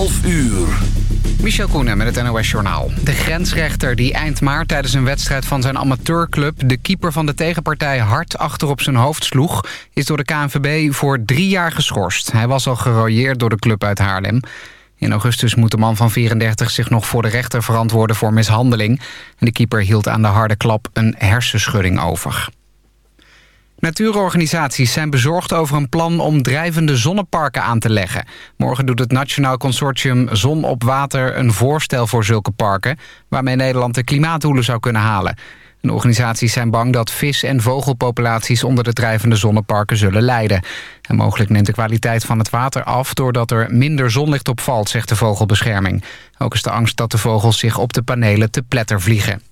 12 uur. Michel Koenen met het NOS-journaal. De grensrechter die eind maart tijdens een wedstrijd van zijn amateurclub... de keeper van de tegenpartij hard achter op zijn hoofd sloeg... is door de KNVB voor drie jaar geschorst. Hij was al gerooieerd door de club uit Haarlem. In augustus moet de man van 34 zich nog voor de rechter verantwoorden voor mishandeling. En de keeper hield aan de harde klap een hersenschudding over. Natuurorganisaties zijn bezorgd over een plan om drijvende zonneparken aan te leggen. Morgen doet het Nationaal Consortium Zon op Water een voorstel voor zulke parken... waarmee Nederland de klimaatdoelen zou kunnen halen. De organisaties zijn bang dat vis- en vogelpopulaties onder de drijvende zonneparken zullen lijden. En mogelijk neemt de kwaliteit van het water af doordat er minder zonlicht op valt, zegt de vogelbescherming. Ook is de angst dat de vogels zich op de panelen te pletter vliegen.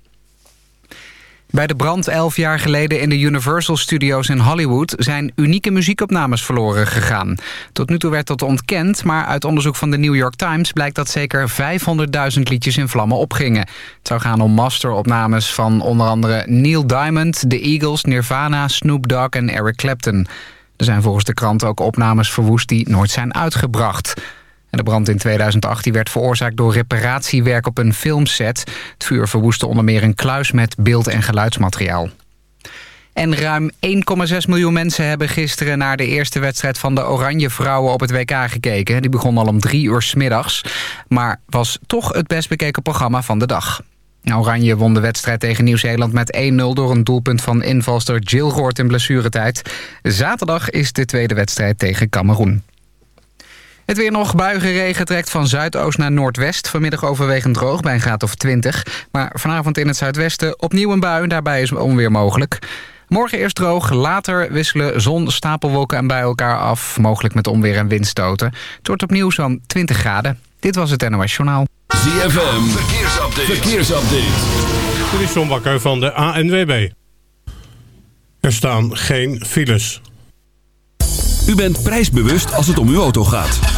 Bij de brand elf jaar geleden in de Universal Studios in Hollywood... zijn unieke muziekopnames verloren gegaan. Tot nu toe werd dat ontkend, maar uit onderzoek van de New York Times... blijkt dat zeker 500.000 liedjes in vlammen opgingen. Het zou gaan om masteropnames van onder andere Neil Diamond... The Eagles, Nirvana, Snoop Dogg en Eric Clapton. Er zijn volgens de krant ook opnames verwoest die nooit zijn uitgebracht... De brand in 2018 werd veroorzaakt door reparatiewerk op een filmset. Het vuur verwoestte onder meer een kluis met beeld- en geluidsmateriaal. En ruim 1,6 miljoen mensen hebben gisteren naar de eerste wedstrijd van de Oranje Vrouwen op het WK gekeken. Die begon al om drie uur s middags, maar was toch het best bekeken programma van de dag. Oranje won de wedstrijd tegen Nieuw-Zeeland met 1-0 door een doelpunt van invalster Jill Roort in blessuretijd. Zaterdag is de tweede wedstrijd tegen Cameroen. Het weer nog buigen regen trekt van zuidoost naar noordwest. Vanmiddag overwegend droog bij een graad of 20. Maar vanavond in het zuidwesten opnieuw een bui. Daarbij is onweer mogelijk. Morgen eerst droog, later wisselen zon, stapelwolken en bij elkaar af. Mogelijk met onweer en windstoten. Het wordt opnieuw zo'n 20 graden. Dit was het NOS Journaal. ZFM, verkeersupdate. verkeersupdate. Dit is John Bakker van de ANWB. Er staan geen files. U bent prijsbewust als het om uw auto gaat.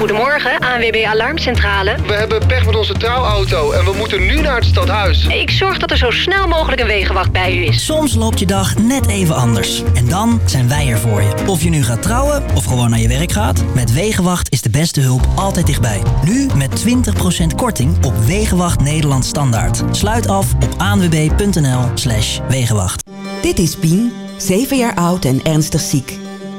Goedemorgen, ANWB Alarmcentrale. We hebben pech met onze trouwauto en we moeten nu naar het stadhuis. Ik zorg dat er zo snel mogelijk een wegenwacht bij u is. Soms loopt je dag net even anders. En dan zijn wij er voor je. Of je nu gaat trouwen of gewoon naar je werk gaat. Met Wegenwacht is de beste hulp altijd dichtbij. Nu met 20% korting op Wegenwacht Nederland Standaard. Sluit af op anwb.nl slash Wegenwacht. Dit is Pien, 7 jaar oud en ernstig ziek.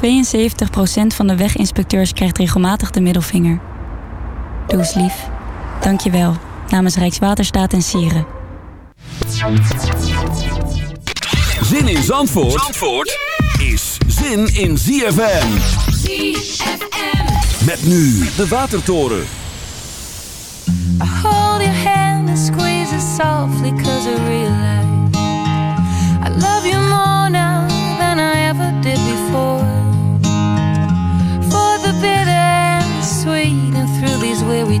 72% van de weginspecteurs krijgt regelmatig de middelvinger. Doe eens lief. Dank je wel. Namens Rijkswaterstaat en Sieren. Zin in Zandvoort, Zandvoort is zin in ZFM. ZFM. Met nu de Watertoren. I hold your hand and squeeze it softly cause I realize I love you more now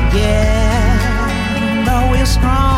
again. Though we're strong.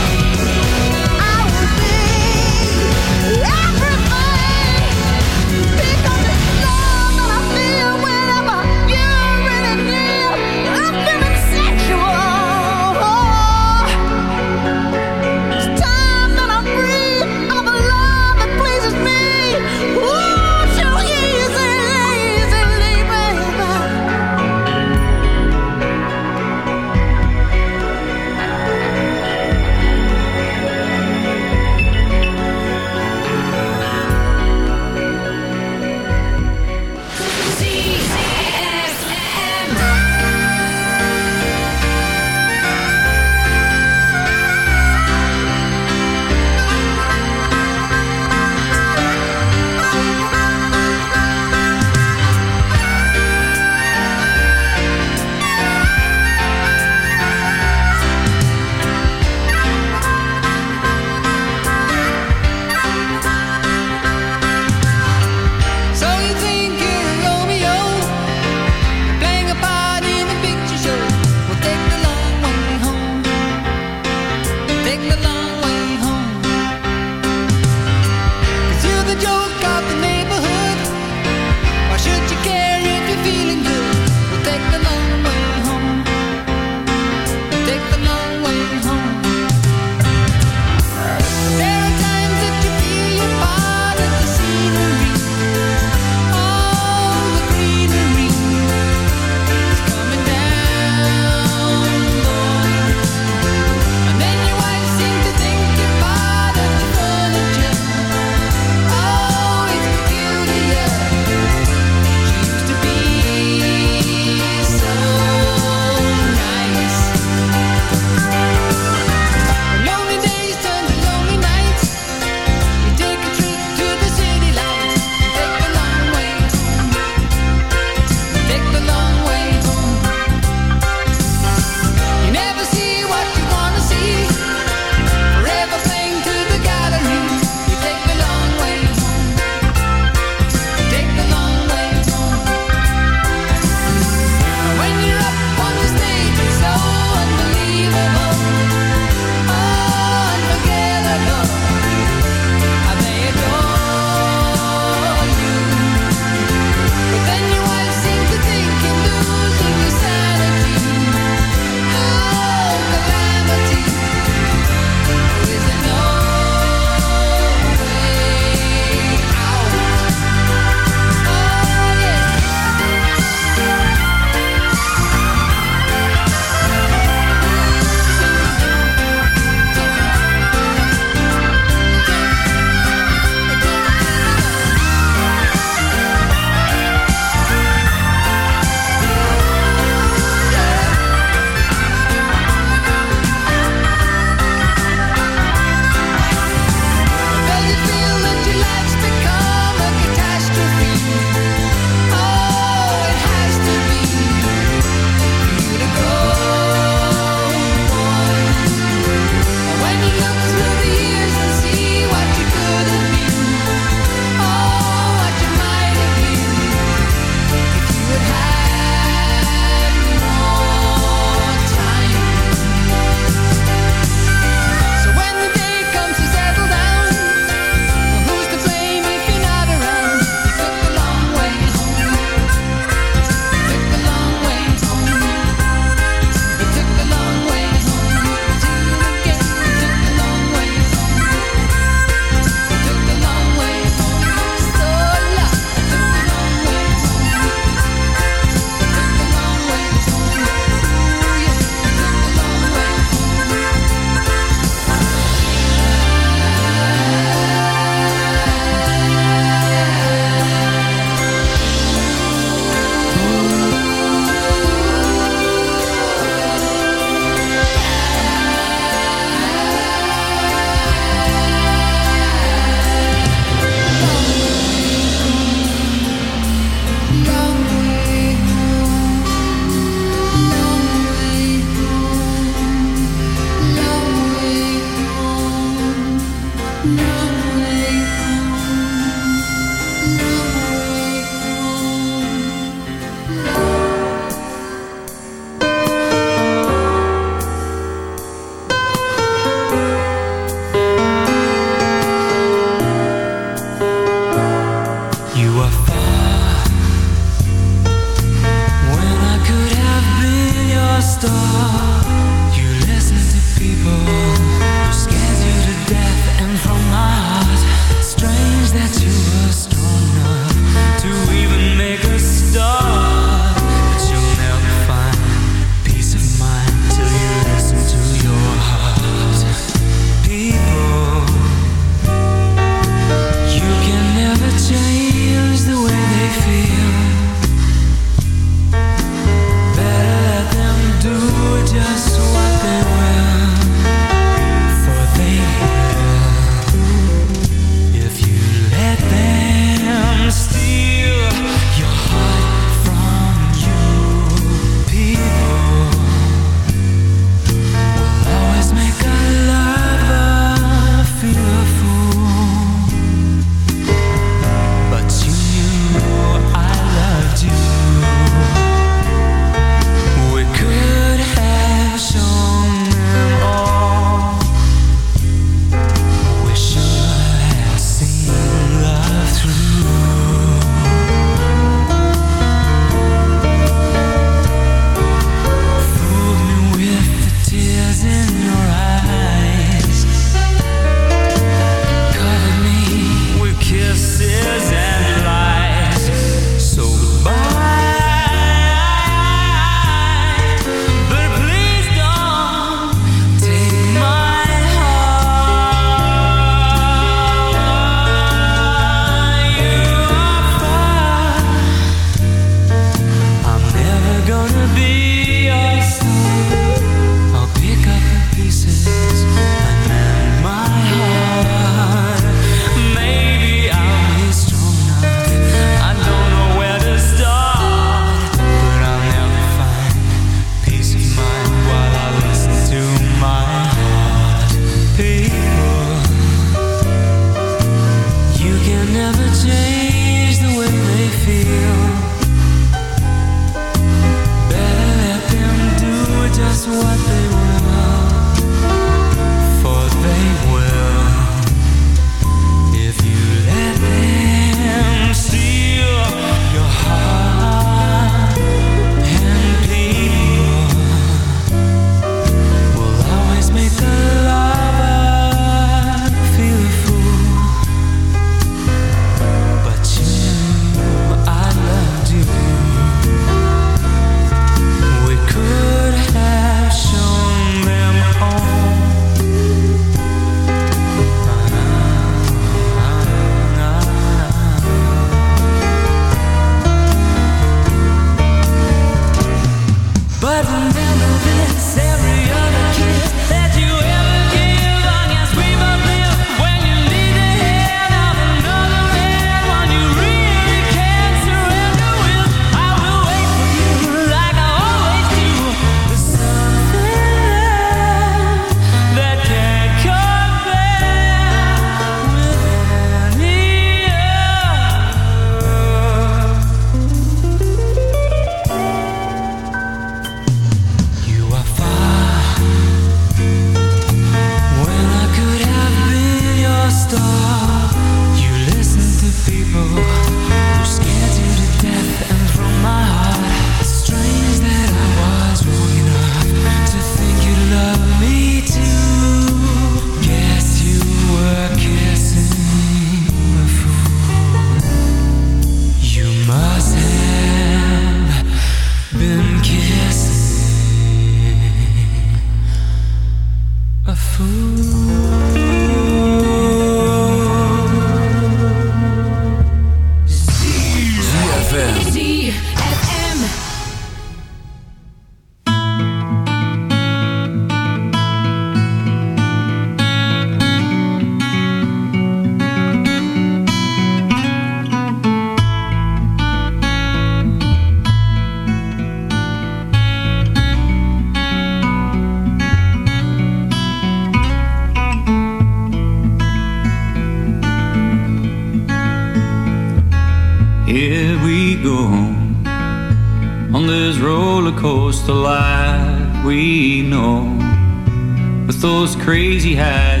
Crazy highs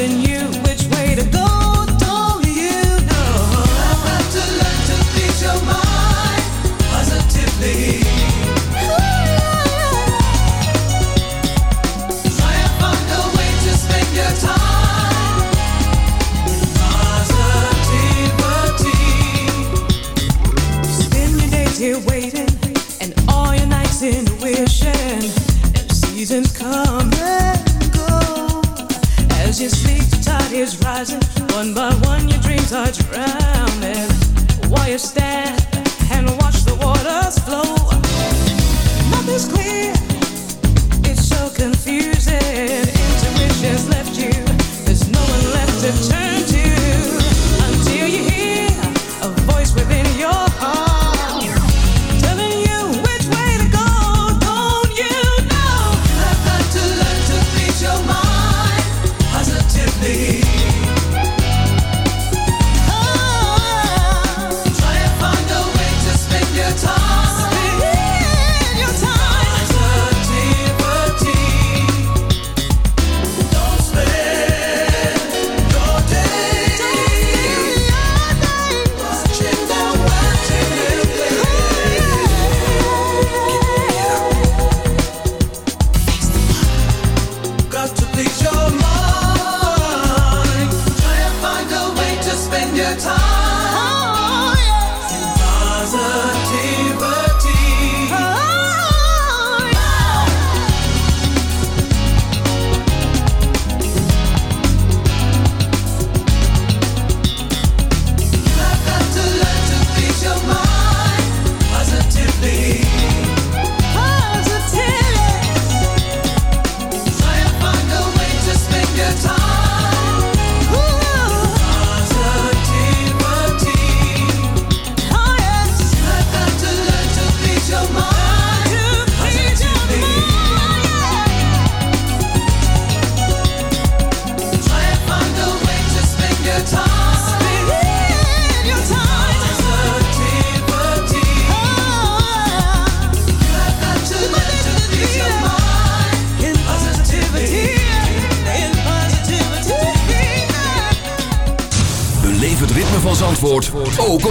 telling you.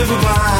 everybody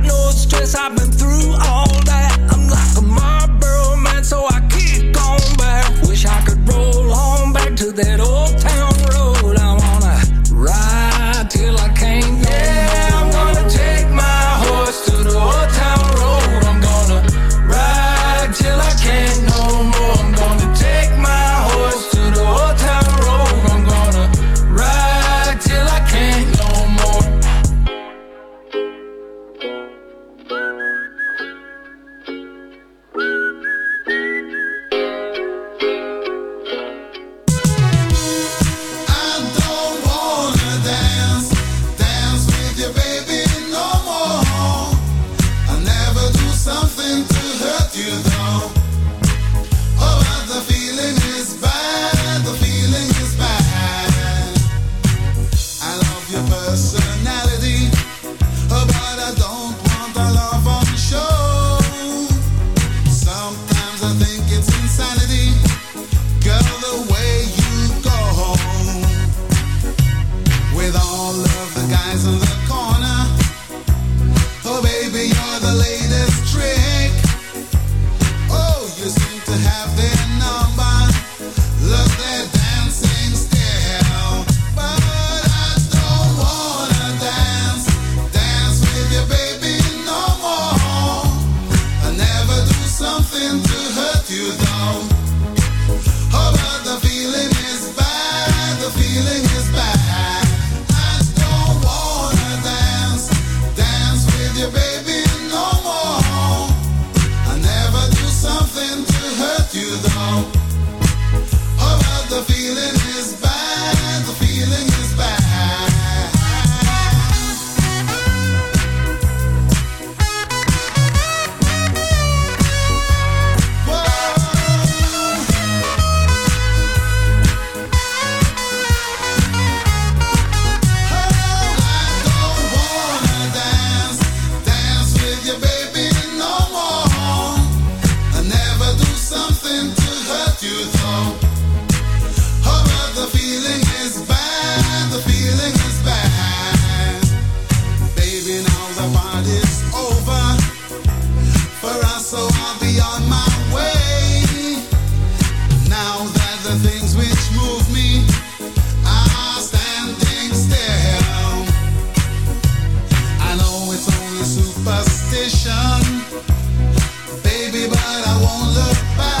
I won't look back.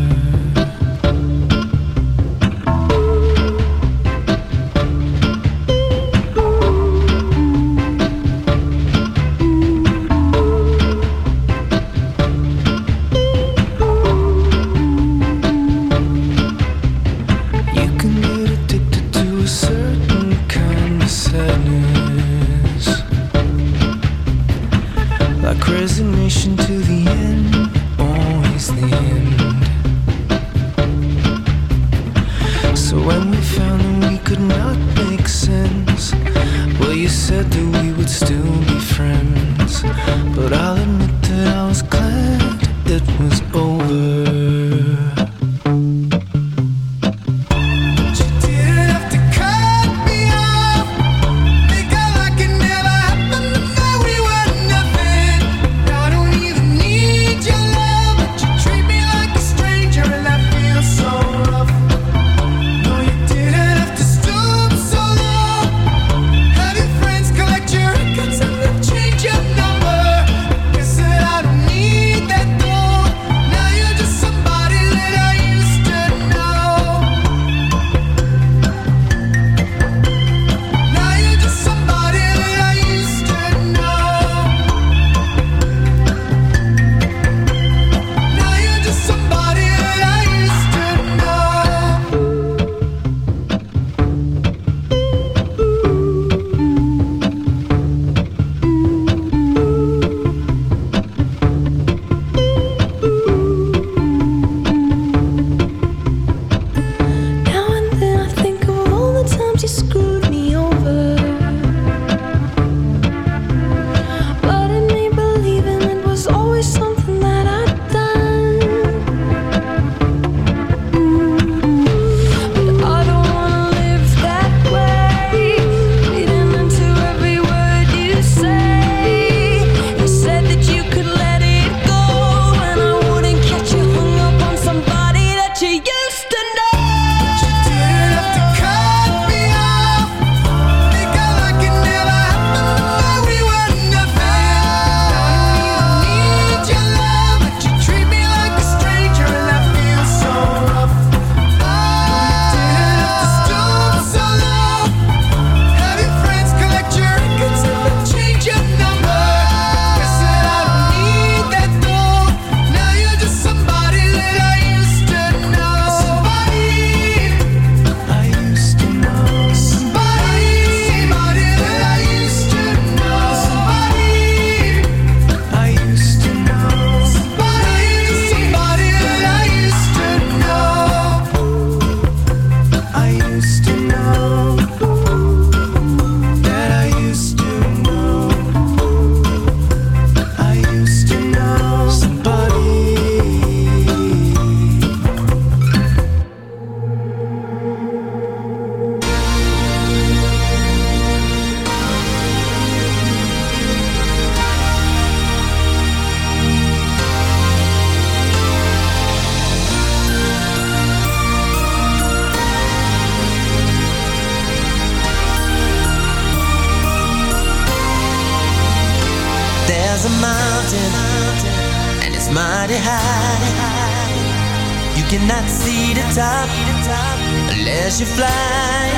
you fly.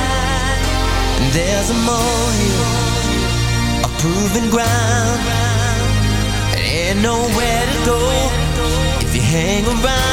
There's a molehill A proven ground. Ain't nowhere to go If you hang around.